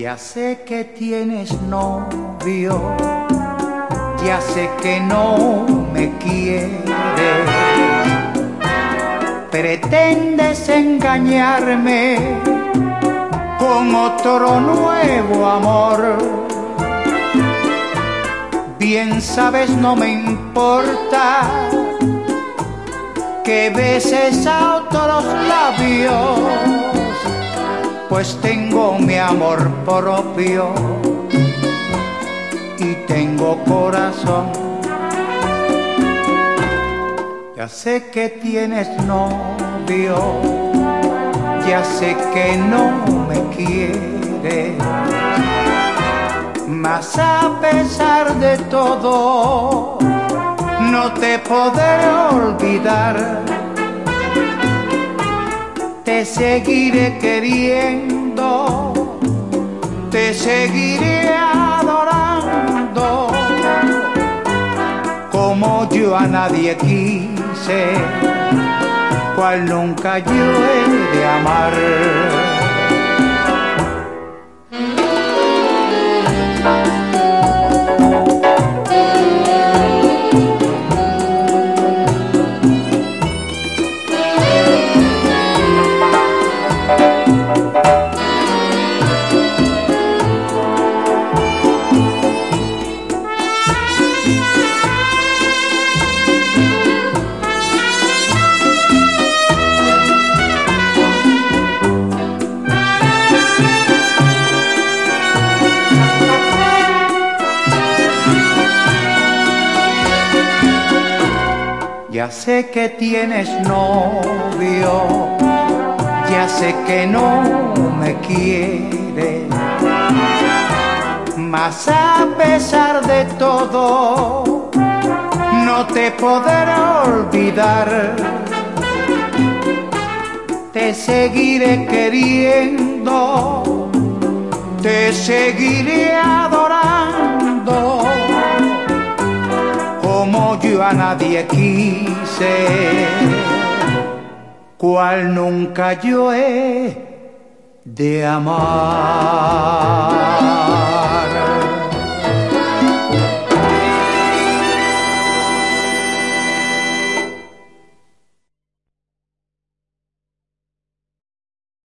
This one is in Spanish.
Ya sé que tienes novio, ya sé que no me quieres. Pretendes engañarme con otro nuevo amor. Bien sabes, no me importa que beses a otros labios pues tengo mi amor propio y tengo corazón. Ya sé que tienes novio, ya sé que no me quieres, mas a pesar de todo, no te podré olvidar te seguiré queriendo, te seguiré adorando, como yo a nadie quise, cual nunca yo he de amar. Ya sé que tienes novio, ya sé que no me quieres, mas a pesar de todo, no te podré olvidar. Te seguiré queriendo, te seguiré adorando a nadie quise, cual nunca yo he de amar.